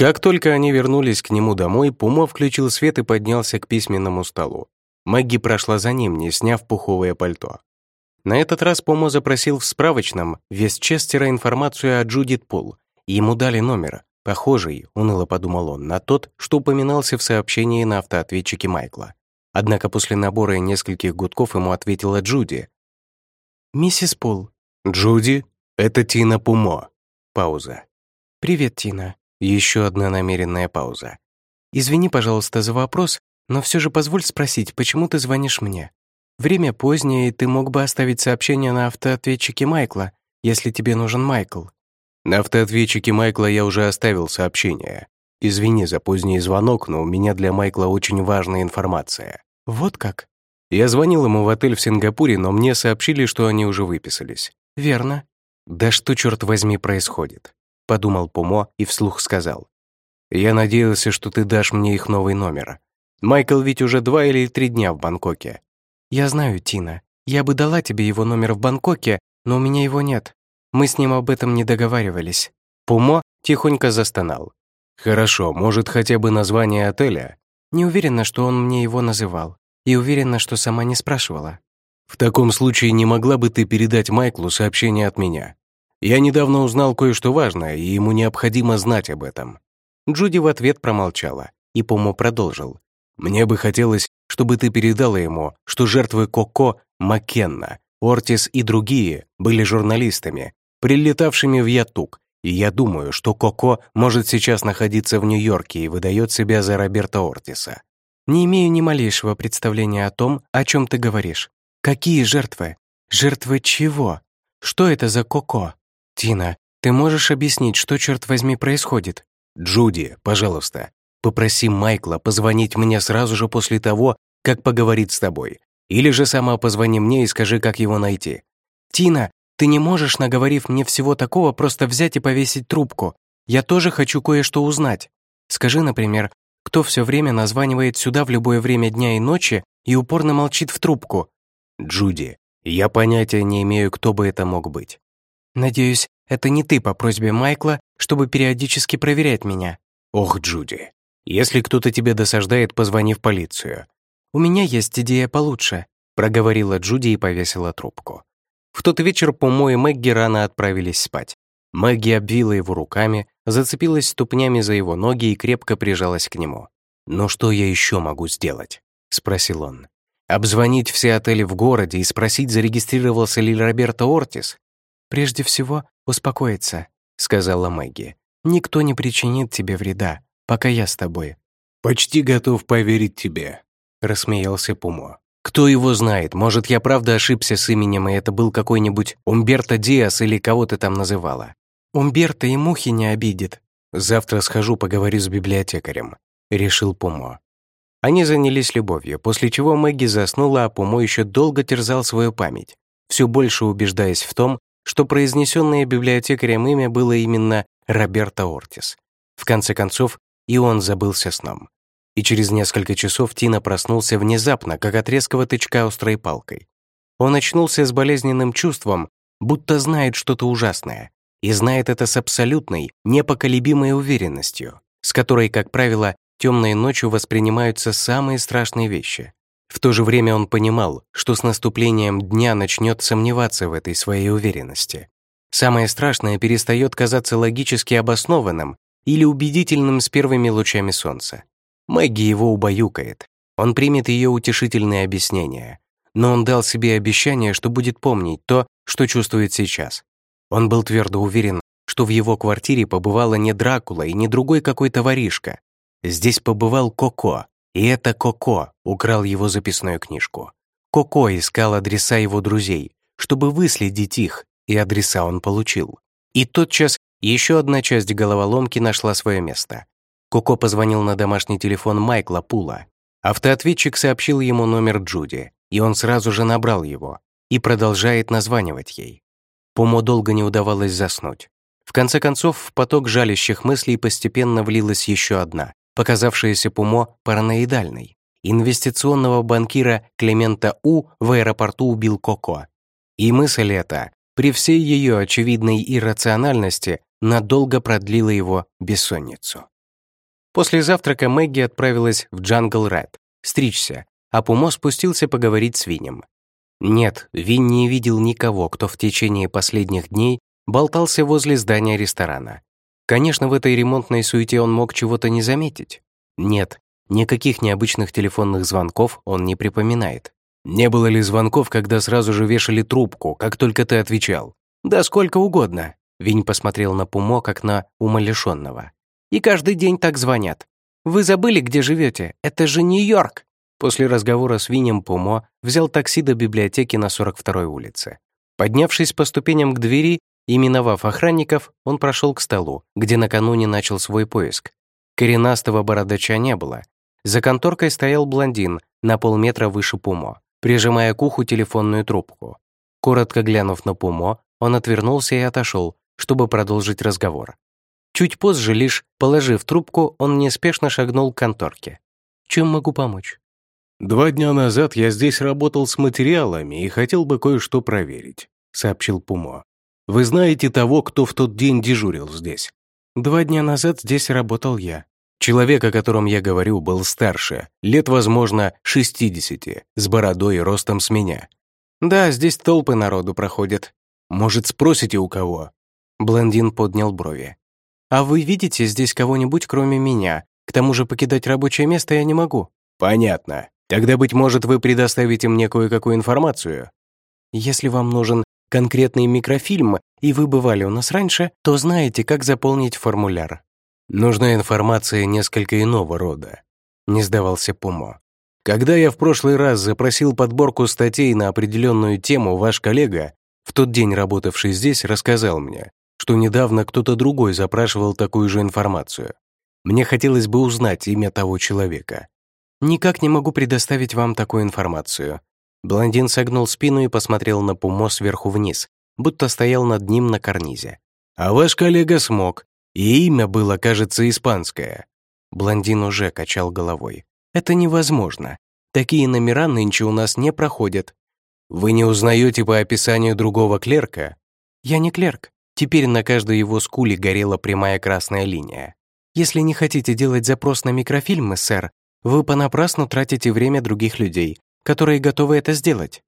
Как только они вернулись к нему домой, Пумо включил свет и поднялся к письменному столу. Мэгги прошла за ним, не сняв пуховое пальто. На этот раз Помо запросил в справочном Вестчестера информацию о Джудит Пул. Ему дали номер, похожий, уныло подумал он, на тот, что упоминался в сообщении на автоответчике Майкла. Однако после набора нескольких гудков ему ответила Джуди. «Миссис Пул». «Джуди, это Тина Пумо». Пауза. «Привет, Тина». Еще одна намеренная пауза. «Извини, пожалуйста, за вопрос, но все же позволь спросить, почему ты звонишь мне?» Время позднее, и ты мог бы оставить сообщение на автоответчике Майкла, если тебе нужен Майкл». На автоответчике Майкла я уже оставил сообщение. Извини за поздний звонок, но у меня для Майкла очень важная информация. Вот как? Я звонил ему в отель в Сингапуре, но мне сообщили, что они уже выписались. Верно. Да что, черт возьми, происходит? Подумал Пумо и вслух сказал. Я надеялся, что ты дашь мне их новый номер. Майкл ведь уже два или три дня в Бангкоке. «Я знаю, Тина. Я бы дала тебе его номер в Бангкоке, но у меня его нет. Мы с ним об этом не договаривались». Пумо тихонько застонал. «Хорошо, может, хотя бы название отеля?» Не уверена, что он мне его называл. И уверена, что сама не спрашивала. «В таком случае не могла бы ты передать Майклу сообщение от меня? Я недавно узнал кое-что важное, и ему необходимо знать об этом». Джуди в ответ промолчала, и Пумо продолжил. «Мне бы хотелось, чтобы ты передала ему, что жертвы Коко, Маккенна, Ортис и другие были журналистами, прилетавшими в Ятук, и я думаю, что Коко может сейчас находиться в Нью-Йорке и выдает себя за Роберта Ортиса. Не имею ни малейшего представления о том, о чем ты говоришь. Какие жертвы? Жертвы чего? Что это за Коко? Тина, ты можешь объяснить, что, черт возьми, происходит? Джуди, пожалуйста, Попроси Майкла позвонить мне сразу же после того, как поговорит с тобой. Или же сама позвони мне и скажи, как его найти. Тина, ты не можешь, наговорив мне всего такого, просто взять и повесить трубку. Я тоже хочу кое-что узнать. Скажи, например, кто все время названивает сюда в любое время дня и ночи и упорно молчит в трубку? Джуди, я понятия не имею, кто бы это мог быть. Надеюсь, это не ты по просьбе Майкла, чтобы периодически проверять меня. Ох, Джуди, если кто-то тебе досаждает, позвони в полицию». «У меня есть идея получше», — проговорила Джуди и повесила трубку. В тот вечер Пумо и Мэгги рано отправились спать. Мэгги обвила его руками, зацепилась ступнями за его ноги и крепко прижалась к нему. «Но что я еще могу сделать?» — спросил он. «Обзвонить все отели в городе и спросить, зарегистрировался ли Роберто Ортис?» «Прежде всего, успокоиться», — сказала Мэгги. «Никто не причинит тебе вреда пока я с тобой». «Почти готов поверить тебе», — рассмеялся Пумо. «Кто его знает, может, я правда ошибся с именем, и это был какой-нибудь Умберто Диас или кого ты там называла». «Умберто и мухи не обидит». «Завтра схожу, поговорю с библиотекарем», — решил Пумо. Они занялись любовью, после чего Мэгги заснула, а Пумо еще долго терзал свою память, все больше убеждаясь в том, что произнесенное библиотекарем имя было именно Роберто Ортис. В конце концов, и он забылся сном. И через несколько часов Тина проснулся внезапно, как от резкого тычка острой палкой. Он очнулся с болезненным чувством, будто знает что-то ужасное, и знает это с абсолютной, непоколебимой уверенностью, с которой, как правило, темной ночью воспринимаются самые страшные вещи. В то же время он понимал, что с наступлением дня начнет сомневаться в этой своей уверенности. Самое страшное перестает казаться логически обоснованным или убедительным с первыми лучами солнца. Мэгги его убаюкает. Он примет ее утешительные объяснения. Но он дал себе обещание, что будет помнить то, что чувствует сейчас. Он был твердо уверен, что в его квартире побывала не Дракула и не другой какой-то воришка. Здесь побывал Коко, и это Коко украл его записную книжку. Коко искал адреса его друзей, чтобы выследить их, и адреса он получил. И тотчас еще одна часть головоломки нашла свое место. Коко позвонил на домашний телефон Майкла Пула. Автоответчик сообщил ему номер Джуди, и он сразу же набрал его и продолжает названивать ей. Помо долго не удавалось заснуть. В конце концов, в поток жалящих мыслей постепенно влилась еще одна, показавшаяся Пумо параноидальной. Инвестиционного банкира Клемента У в аэропорту убил Коко. И мысль эта, при всей ее очевидной иррациональности, надолго продлила его бессонницу. После завтрака Мэгги отправилась в Джангл Ред, стричься, а Пумо спустился поговорить с Винем. Нет, Вин не видел никого, кто в течение последних дней болтался возле здания ресторана. Конечно, в этой ремонтной суете он мог чего-то не заметить. Нет, никаких необычных телефонных звонков он не припоминает. Не было ли звонков, когда сразу же вешали трубку, как только ты отвечал? Да сколько угодно. Винь посмотрел на Пумо, как на умалишенного. И каждый день так звонят. Вы забыли, где живете? Это же Нью-Йорк. После разговора с Винем Пумо взял такси до библиотеки на 42-й улице. Поднявшись по ступеням к двери и миновав охранников, он прошел к столу, где накануне начал свой поиск. Коренастого бородача не было. За конторкой стоял блондин на полметра выше Пумо, прижимая к уху телефонную трубку. Коротко глянув на Пумо, он отвернулся и отошел, чтобы продолжить разговор. Чуть позже, лишь положив трубку, он неспешно шагнул к конторке. «Чем могу помочь?» «Два дня назад я здесь работал с материалами и хотел бы кое-что проверить», — сообщил Пумо. «Вы знаете того, кто в тот день дежурил здесь?» «Два дня назад здесь работал я». Человек, о котором я говорю, был старше, лет, возможно, 60, с бородой и ростом с меня. «Да, здесь толпы народу проходят». «Может, спросите у кого?» Блондин поднял брови. «А вы видите здесь кого-нибудь, кроме меня? К тому же покидать рабочее место я не могу». «Понятно. Тогда, быть может, вы предоставите мне кое-какую информацию? Если вам нужен конкретный микрофильм, и вы бывали у нас раньше, то знаете, как заполнить формуляр. Нужна информация несколько иного рода. Не сдавался Пумо. Когда я в прошлый раз запросил подборку статей на определенную тему, ваш коллега, в тот день работавший здесь, рассказал мне, что недавно кто-то другой запрашивал такую же информацию. Мне хотелось бы узнать имя того человека. «Никак не могу предоставить вам такую информацию». Блондин согнул спину и посмотрел на Пумо сверху вниз, будто стоял над ним на карнизе. «А ваш коллега смог, и имя было, кажется, испанское». Блондин уже качал головой. «Это невозможно. Такие номера нынче у нас не проходят». «Вы не узнаете по описанию другого клерка?» «Я не клерк. Теперь на каждой его скуле горела прямая красная линия. Если не хотите делать запрос на микрофильмы, сэр, вы понапрасну тратите время других людей, которые готовы это сделать».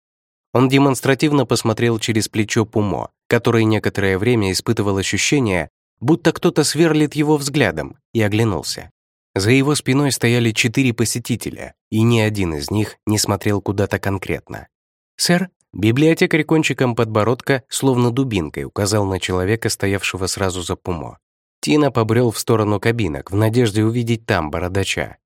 Он демонстративно посмотрел через плечо Пумо, который некоторое время испытывал ощущение, будто кто-то сверлит его взглядом, и оглянулся. За его спиной стояли четыре посетителя, и ни один из них не смотрел куда-то конкретно. «Сэр?» Библиотекарь кончиком подбородка, словно дубинкой, указал на человека, стоявшего сразу за Пумо. Тина побрел в сторону кабинок в надежде увидеть там бородача.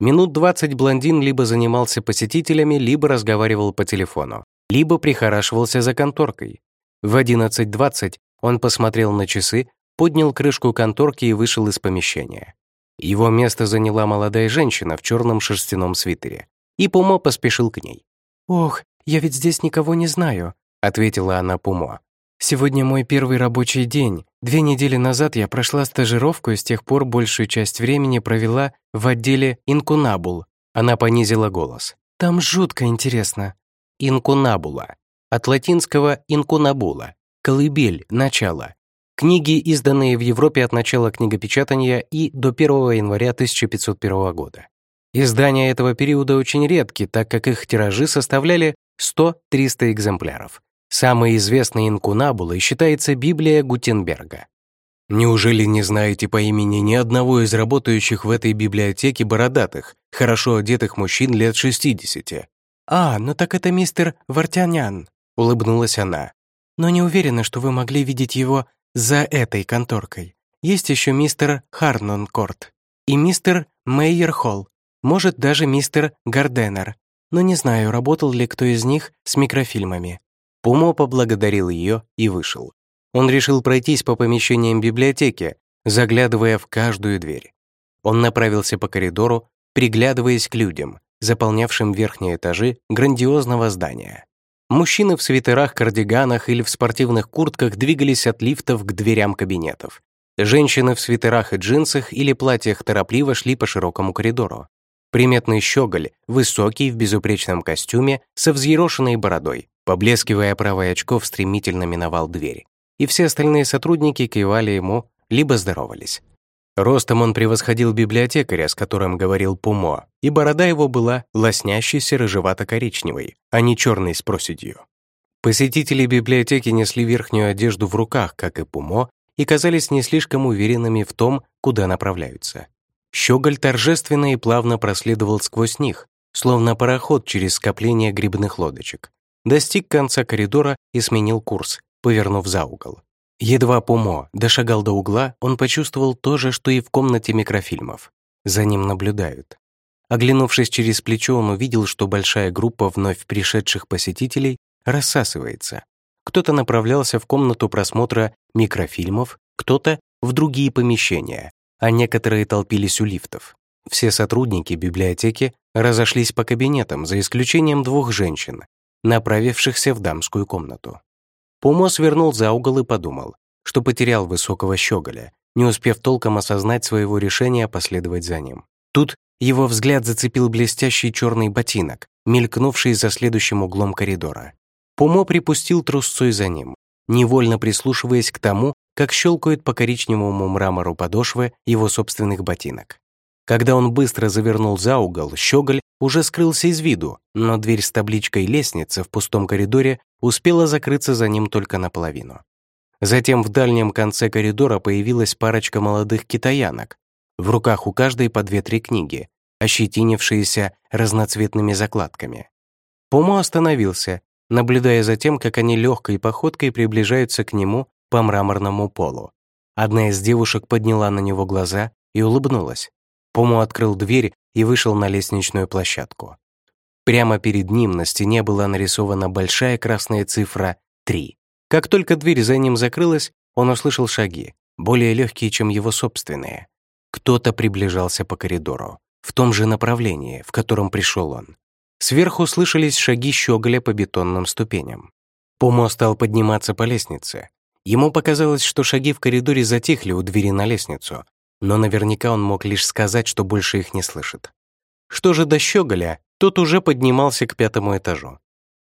Минут двадцать блондин либо занимался посетителями, либо разговаривал по телефону, либо прихорашивался за конторкой. В 11.20 он посмотрел на часы, поднял крышку конторки и вышел из помещения. Его место заняла молодая женщина в черном шерстяном свитере, и Пумо поспешил к ней. «Ох, я ведь здесь никого не знаю», — ответила она Пумо. Сегодня мой первый рабочий день. Две недели назад я прошла стажировку и с тех пор большую часть времени провела в отделе «Инкунабул». Она понизила голос. Там жутко интересно. «Инкунабула». От латинского «инкунабула». Колыбель, начало. Книги, изданные в Европе от начала книгопечатания и до 1 января 1501 года. Издания этого периода очень редки, так как их тиражи составляли 100-300 экземпляров. Самой известной инкунабулой считается Библия Гутенберга. Неужели не знаете по имени ни одного из работающих в этой библиотеке бородатых, хорошо одетых мужчин лет 60? «А, ну так это мистер Вартянян», — улыбнулась она. «Но не уверена, что вы могли видеть его за этой конторкой. Есть еще мистер Харнонкорт и мистер Мейер Холл, может, даже мистер Гарденер, но не знаю, работал ли кто из них с микрофильмами. Пумо поблагодарил ее и вышел. Он решил пройтись по помещениям библиотеки, заглядывая в каждую дверь. Он направился по коридору, приглядываясь к людям, заполнявшим верхние этажи грандиозного здания. Мужчины в свитерах, кардиганах или в спортивных куртках двигались от лифтов к дверям кабинетов. Женщины в свитерах и джинсах или платьях торопливо шли по широкому коридору. Приметный щеголь, высокий, в безупречном костюме, со взъерошенной бородой, поблескивая правое очко, стремительно миновал дверь. И все остальные сотрудники кивали ему, либо здоровались. Ростом он превосходил библиотекаря, с которым говорил Пумо, и борода его была лоснящейся рыжевато-коричневой, а не черной с проседью. Посетители библиотеки несли верхнюю одежду в руках, как и Пумо, и казались не слишком уверенными в том, куда направляются. Щеголь торжественно и плавно проследовал сквозь них, словно пароход через скопление грибных лодочек. Достиг конца коридора и сменил курс, повернув за угол. Едва Пумо дошагал до угла, он почувствовал то же, что и в комнате микрофильмов. За ним наблюдают. Оглянувшись через плечо, он увидел, что большая группа вновь пришедших посетителей рассасывается. Кто-то направлялся в комнату просмотра микрофильмов, кто-то в другие помещения, а некоторые толпились у лифтов. Все сотрудники библиотеки разошлись по кабинетам, за исключением двух женщин, направившихся в дамскую комнату. Пумо свернул за угол и подумал, что потерял высокого щеголя, не успев толком осознать своего решения последовать за ним. Тут его взгляд зацепил блестящий черный ботинок, мелькнувший за следующим углом коридора. Пумо припустил трусцой за ним, невольно прислушиваясь к тому, как щелкают по коричневому мрамору подошвы его собственных ботинок. Когда он быстро завернул за угол, щеголь уже скрылся из виду, но дверь с табличкой «Лестница» в пустом коридоре успела закрыться за ним только наполовину. Затем в дальнем конце коридора появилась парочка молодых китаянок. В руках у каждой по две-три книги, ощетинившиеся разноцветными закладками. Помо остановился, наблюдая за тем, как они легкой походкой приближаются к нему по мраморному полу. Одна из девушек подняла на него глаза и улыбнулась. Помо открыл дверь и вышел на лестничную площадку. Прямо перед ним на стене была нарисована большая красная цифра 3. Как только дверь за ним закрылась, он услышал шаги, более легкие, чем его собственные. Кто-то приближался по коридору, в том же направлении, в котором пришел он. Сверху слышались шаги щеголя по бетонным ступеням. Помо стал подниматься по лестнице. Ему показалось, что шаги в коридоре затихли у двери на лестницу, но наверняка он мог лишь сказать, что больше их не слышит. Что же до щеголя, тот уже поднимался к пятому этажу.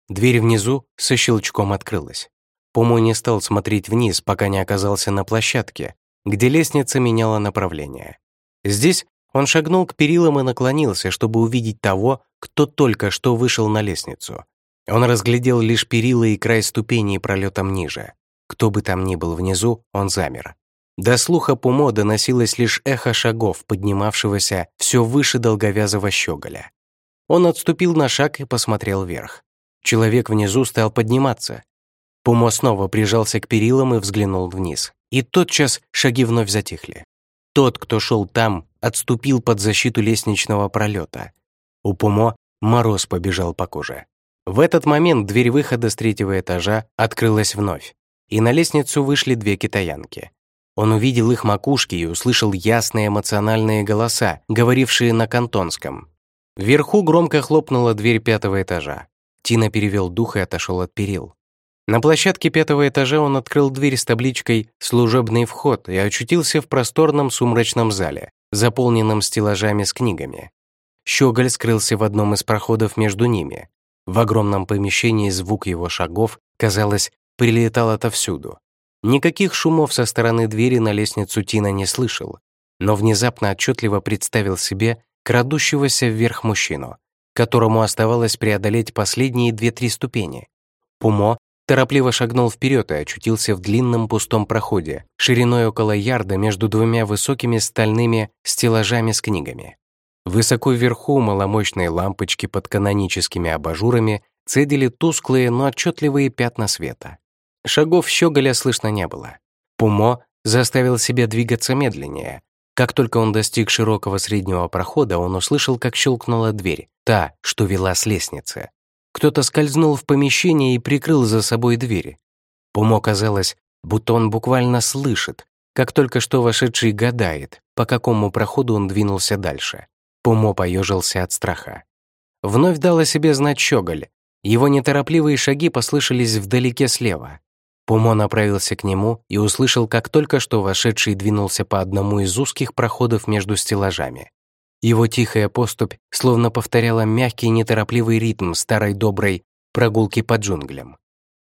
Дверь внизу со щелчком открылась. Помо не стал смотреть вниз, пока не оказался на площадке, где лестница меняла направление. Здесь он шагнул к перилам и наклонился, чтобы увидеть того, кто только что вышел на лестницу. Он разглядел лишь перила и край ступеней пролетом ниже. Кто бы там ни был внизу, он замер. До слуха Пумо доносилось лишь эхо шагов, поднимавшегося все выше долговязого щеголя. Он отступил на шаг и посмотрел вверх. Человек внизу стал подниматься. Пумо снова прижался к перилам и взглянул вниз. И тотчас шаги вновь затихли. Тот, кто шел там, отступил под защиту лестничного пролета. У Пумо мороз побежал по коже. В этот момент дверь выхода с третьего этажа открылась вновь, и на лестницу вышли две китаянки. Он увидел их макушки и услышал ясные эмоциональные голоса, говорившие на кантонском. Вверху громко хлопнула дверь пятого этажа. Тина перевел дух и отошел от перил. На площадке пятого этажа он открыл дверь с табличкой «Служебный вход» и очутился в просторном сумрачном зале, заполненном стеллажами с книгами. Щеголь скрылся в одном из проходов между ними. В огромном помещении звук его шагов, казалось, прилетал отовсюду. Никаких шумов со стороны двери на лестницу Тина не слышал, но внезапно отчетливо представил себе крадущегося вверх мужчину, которому оставалось преодолеть последние две-три ступени. Пумо торопливо шагнул вперед и очутился в длинном пустом проходе, шириной около ярда между двумя высокими стальными стеллажами с книгами. Высоко вверху маломощные лампочки под каноническими абажурами цедили тусклые, но отчетливые пятна света. Шагов щеголя слышно не было. Пумо заставил себя двигаться медленнее. Как только он достиг широкого среднего прохода, он услышал, как щелкнула дверь, та, что вела с лестницы. Кто-то скользнул в помещение и прикрыл за собой двери. Пумо казалось, будто он буквально слышит, как только что вошедший гадает, по какому проходу он двинулся дальше. Пумо поежился от страха. Вновь дал о себе знать щеголь. Его неторопливые шаги послышались вдалеке слева. Пумо направился к нему и услышал, как только что вошедший двинулся по одному из узких проходов между стеллажами. Его тихая поступь словно повторяла мягкий неторопливый ритм старой доброй прогулки по джунглям.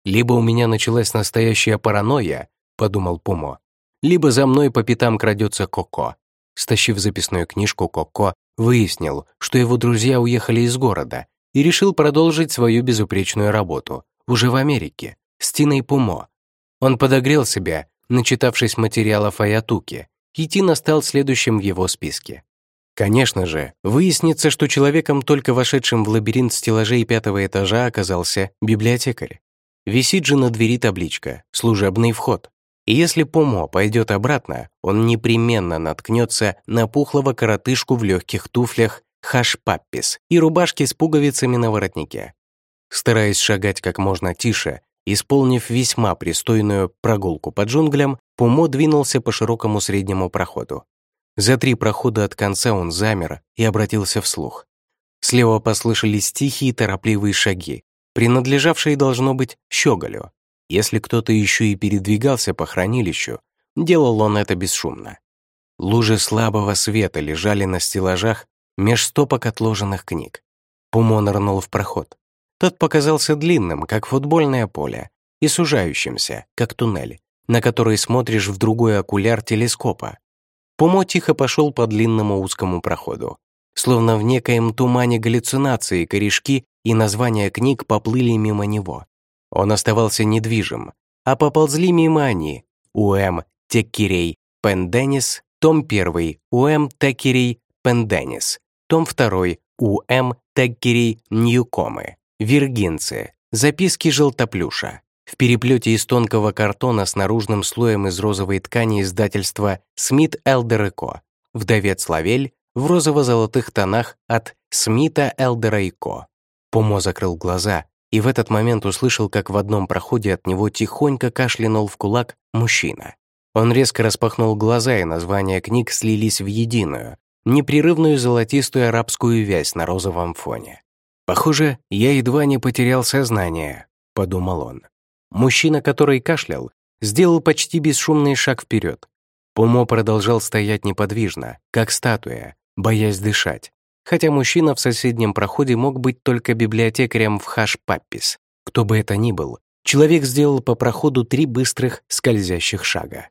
«Либо у меня началась настоящая паранойя», — подумал Пумо, «либо за мной по пятам крадется Коко. Стащив записную книжку, Коко выяснил, что его друзья уехали из города и решил продолжить свою безупречную работу, уже в Америке, с Тиной Пумо. Он подогрел себя, начитавшись материалов о Ятуке, и Тина стал следующим в его списке. Конечно же, выяснится, что человеком, только вошедшим в лабиринт стеллажей пятого этажа, оказался библиотекарь. Висит же на двери табличка «Служебный вход». И если Помо пойдет обратно, он непременно наткнется на пухлого коротышку в легких туфлях хаш-паппис и рубашке с пуговицами на воротнике. Стараясь шагать как можно тише, исполнив весьма пристойную прогулку по джунглям, Пумо двинулся по широкому среднему проходу. За три прохода от конца он замер и обратился вслух. Слева послышались тихие торопливые шаги, принадлежавшие, должно быть, щеголю. Если кто-то еще и передвигался по хранилищу, делал он это бесшумно. Лужи слабого света лежали на стеллажах меж стопок отложенных книг. Пумо нырнул в проход. Тот показался длинным, как футбольное поле, и сужающимся, как туннель, на который смотришь в другой окуляр телескопа. Пумо тихо пошел по длинному узкому проходу. Словно в некоем тумане галлюцинации корешки и названия книг поплыли мимо него. Он оставался недвижим, а поползли мимо они. Уэм Теккерей Пенденис, том 1, Уэм Теккерей Пенденис, том 2, Уэм Теккерей Ньюкомы, Виргинцы, записки желтоплюша. В переплете из тонкого картона с наружным слоем из розовой ткани издательства «Смит Элдер Ко», «Вдовец Лавель» в розово-золотых тонах от «Смита Элдера и Ко». Помо закрыл глаза и в этот момент услышал, как в одном проходе от него тихонько кашлянул в кулак мужчина. Он резко распахнул глаза, и названия книг слились в единую, непрерывную золотистую арабскую вязь на розовом фоне. «Похоже, я едва не потерял сознание», — подумал он. Мужчина, который кашлял, сделал почти бесшумный шаг вперед. Пумо продолжал стоять неподвижно, как статуя, боясь дышать хотя мужчина в соседнем проходе мог быть только библиотекарем в Хаш-Паппис. Кто бы это ни был, человек сделал по проходу три быстрых скользящих шага.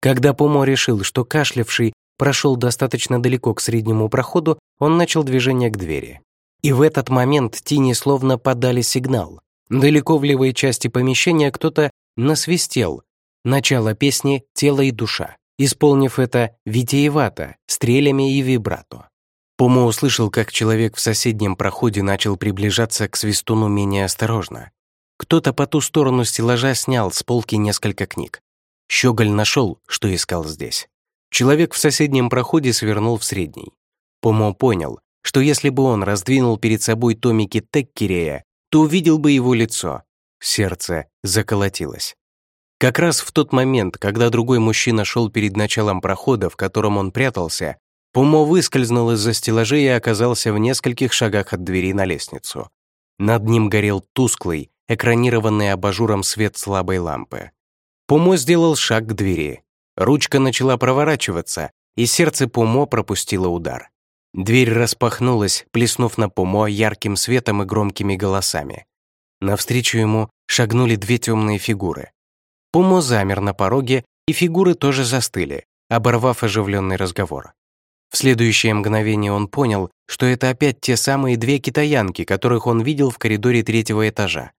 Когда Помо решил, что кашлявший прошел достаточно далеко к среднему проходу, он начал движение к двери. И в этот момент Тини словно подали сигнал. Далеко в левой части помещения кто-то насвистел. Начало песни «Тело и душа», исполнив это витиевато, стрелями и вибрато. Помо услышал, как человек в соседнем проходе начал приближаться к свистуну менее осторожно. Кто-то по ту сторону стеллажа снял с полки несколько книг. Щеголь нашел, что искал здесь. Человек в соседнем проходе свернул в средний. Помо понял, что если бы он раздвинул перед собой томики Теккерея, то увидел бы его лицо. Сердце заколотилось. Как раз в тот момент, когда другой мужчина шел перед началом прохода, в котором он прятался, Пумо выскользнул из-за стеллажей и оказался в нескольких шагах от двери на лестницу. Над ним горел тусклый, экранированный абажуром свет слабой лампы. Пумо сделал шаг к двери. Ручка начала проворачиваться, и сердце Пумо пропустило удар. Дверь распахнулась, плеснув на Пумо ярким светом и громкими голосами. Навстречу ему шагнули две темные фигуры. Пумо замер на пороге, и фигуры тоже застыли, оборвав оживленный разговор. В следующее мгновение он понял, что это опять те самые две китаянки, которых он видел в коридоре третьего этажа.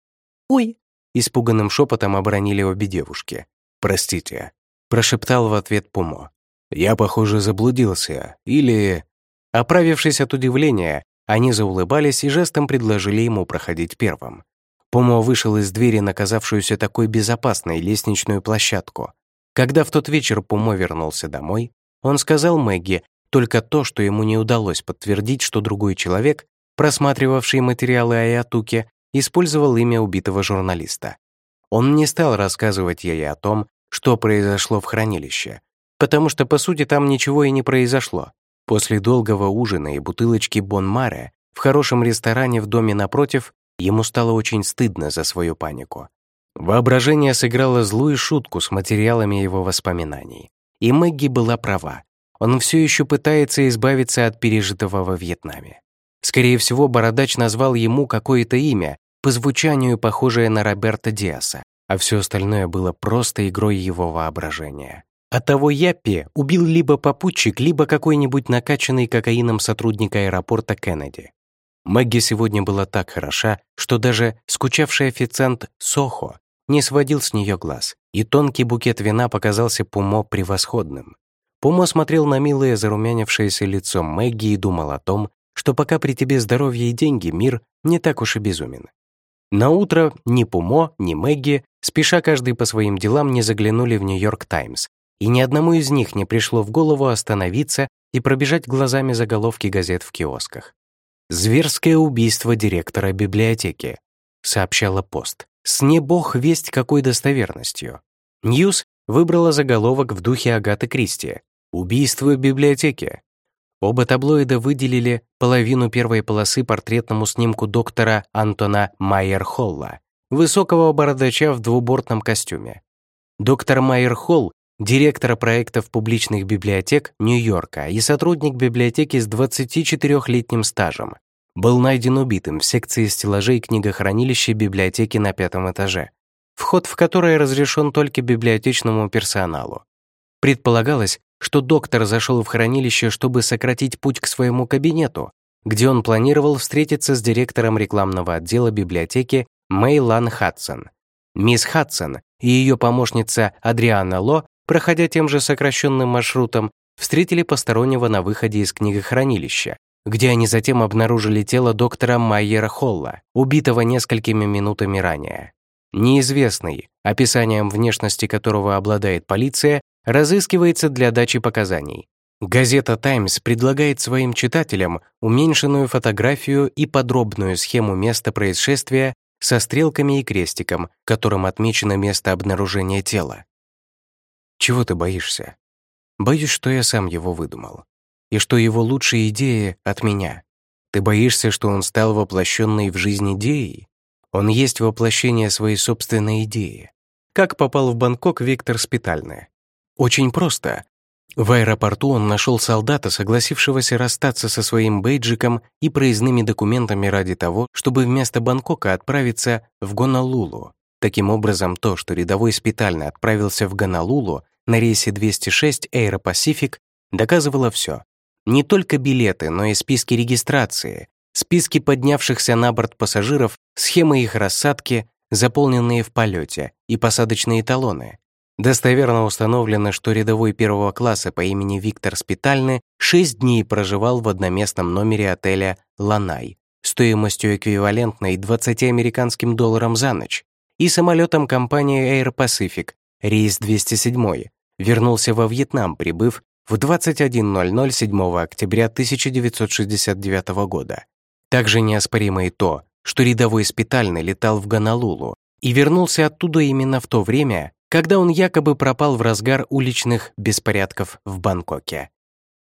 «Ой!» — испуганным шепотом обронили обе девушки. «Простите», — прошептал в ответ Пумо. «Я, похоже, заблудился. Или...» Оправившись от удивления, они заулыбались и жестом предложили ему проходить первым. Пумо вышел из двери на казавшуюся такой безопасной лестничную площадку. Когда в тот вечер Пумо вернулся домой, он сказал Мэгги, только то, что ему не удалось подтвердить, что другой человек, просматривавший материалы о использовал имя убитого журналиста. Он не стал рассказывать ей о том, что произошло в хранилище, потому что, по сути, там ничего и не произошло. После долгого ужина и бутылочки Бон-Маре в хорошем ресторане в доме напротив ему стало очень стыдно за свою панику. Воображение сыграло злую шутку с материалами его воспоминаний. И Мэгги была права. Он все еще пытается избавиться от пережитого во Вьетнаме. Скорее всего, Бородач назвал ему какое-то имя, по звучанию похожее на Роберта Диаса, а все остальное было просто игрой его воображения. А того Яппи убил либо попутчик, либо какой-нибудь накачанный кокаином сотрудник аэропорта Кеннеди. Мэгги сегодня была так хороша, что даже скучавший официант Сохо не сводил с нее глаз, и тонкий букет вина показался Пумо превосходным. Пумо смотрел на милое зарумянившееся лицо Мэгги и думал о том, что пока при тебе здоровье и деньги, мир не так уж и безумен. На утро ни Пумо, ни Мэгги, спеша каждый по своим делам, не заглянули в Нью-Йорк Таймс, и ни одному из них не пришло в голову остановиться и пробежать глазами заголовки газет в киосках. «Зверское убийство директора библиотеки», — сообщала пост. С не бог весть какой достоверностью. Ньюс выбрала заголовок в духе Агаты Кристи «Убийство в библиотеке». Оба таблоида выделили половину первой полосы портретному снимку доктора Антона Майер-Холла, высокого бородача в двубортном костюме. Доктор Майер-Холл — директор проектов публичных библиотек Нью-Йорка и сотрудник библиотеки с 24-летним стажем, был найден убитым в секции стеллажей книгохранилища библиотеки на пятом этаже, вход в которое разрешен только библиотечному персоналу. Предполагалось, что доктор зашел в хранилище, чтобы сократить путь к своему кабинету, где он планировал встретиться с директором рекламного отдела библиотеки Мэйлан Хадсон. Мисс Хадсон и ее помощница Адриана Ло, проходя тем же сокращенным маршрутом, встретили постороннего на выходе из книгохранилища, где они затем обнаружили тело доктора Майера Холла, убитого несколькими минутами ранее. Неизвестный, описанием внешности которого обладает полиция, разыскивается для дачи показаний. Газета «Таймс» предлагает своим читателям уменьшенную фотографию и подробную схему места происшествия со стрелками и крестиком, которым отмечено место обнаружения тела. Чего ты боишься? Боюсь, что я сам его выдумал и что его лучшие идеи от меня. Ты боишься, что он стал воплощенной в жизнь идеей? Он есть воплощение своей собственной идеи. Как попал в Бангкок Виктор Спитальный? Очень просто. В аэропорту он нашел солдата, согласившегося расстаться со своим бейджиком и проездными документами ради того, чтобы вместо Бангкока отправиться в Гонолулу. Таким образом, то, что рядовой Спитальный отправился в Гонолулу на рейсе 206 Air Pacific, доказывало все. Не только билеты, но и списки регистрации, списки поднявшихся на борт пассажиров, схемы их рассадки, заполненные в полете, и посадочные талоны. Достоверно установлено, что рядовой первого класса по имени Виктор Спитальный шесть дней проживал в одноместном номере отеля «Ланай» стоимостью эквивалентной 20 американским долларам за ночь и самолетом компании Air Pacific, рейс 207, вернулся во Вьетнам, прибыв в 21.00 7 октября 1969 года. Также неоспоримо и то, что рядовой спитальный летал в Гонолулу и вернулся оттуда именно в то время, когда он якобы пропал в разгар уличных беспорядков в Бангкоке.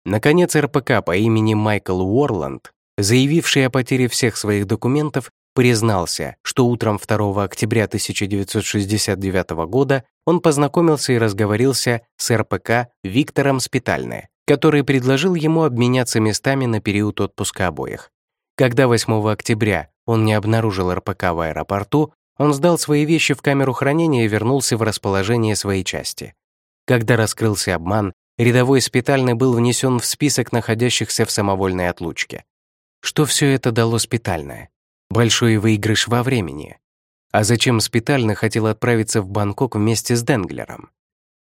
Наконец, РПК по имени Майкл Уорланд, заявивший о потере всех своих документов, признался, что утром 2 октября 1969 года он познакомился и разговорился с РПК Виктором Спитальне, который предложил ему обменяться местами на период отпуска обоих. Когда 8 октября он не обнаружил РПК в аэропорту, он сдал свои вещи в камеру хранения и вернулся в расположение своей части. Когда раскрылся обман, рядовой Спитальный был внесен в список находящихся в самовольной отлучке. Что все это дало Спитальное? Большой выигрыш во времени. А зачем Спитальный хотел отправиться в Бангкок вместе с Денглером?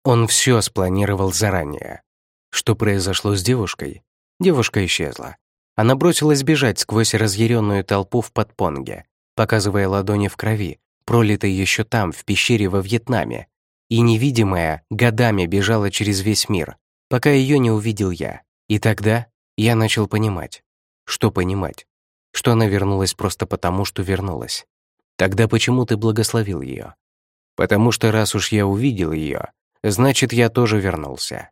Он все спланировал заранее. Что произошло с девушкой? Девушка исчезла. Она бросилась бежать сквозь разъяренную толпу в подпонге, показывая ладони в крови, пролитой еще там, в пещере во Вьетнаме. И невидимая годами бежала через весь мир, пока ее не увидел я. И тогда я начал понимать. Что понимать? Что она вернулась просто потому, что вернулась. Тогда почему ты благословил ее? Потому что раз уж я увидел ее, значит, я тоже вернулся.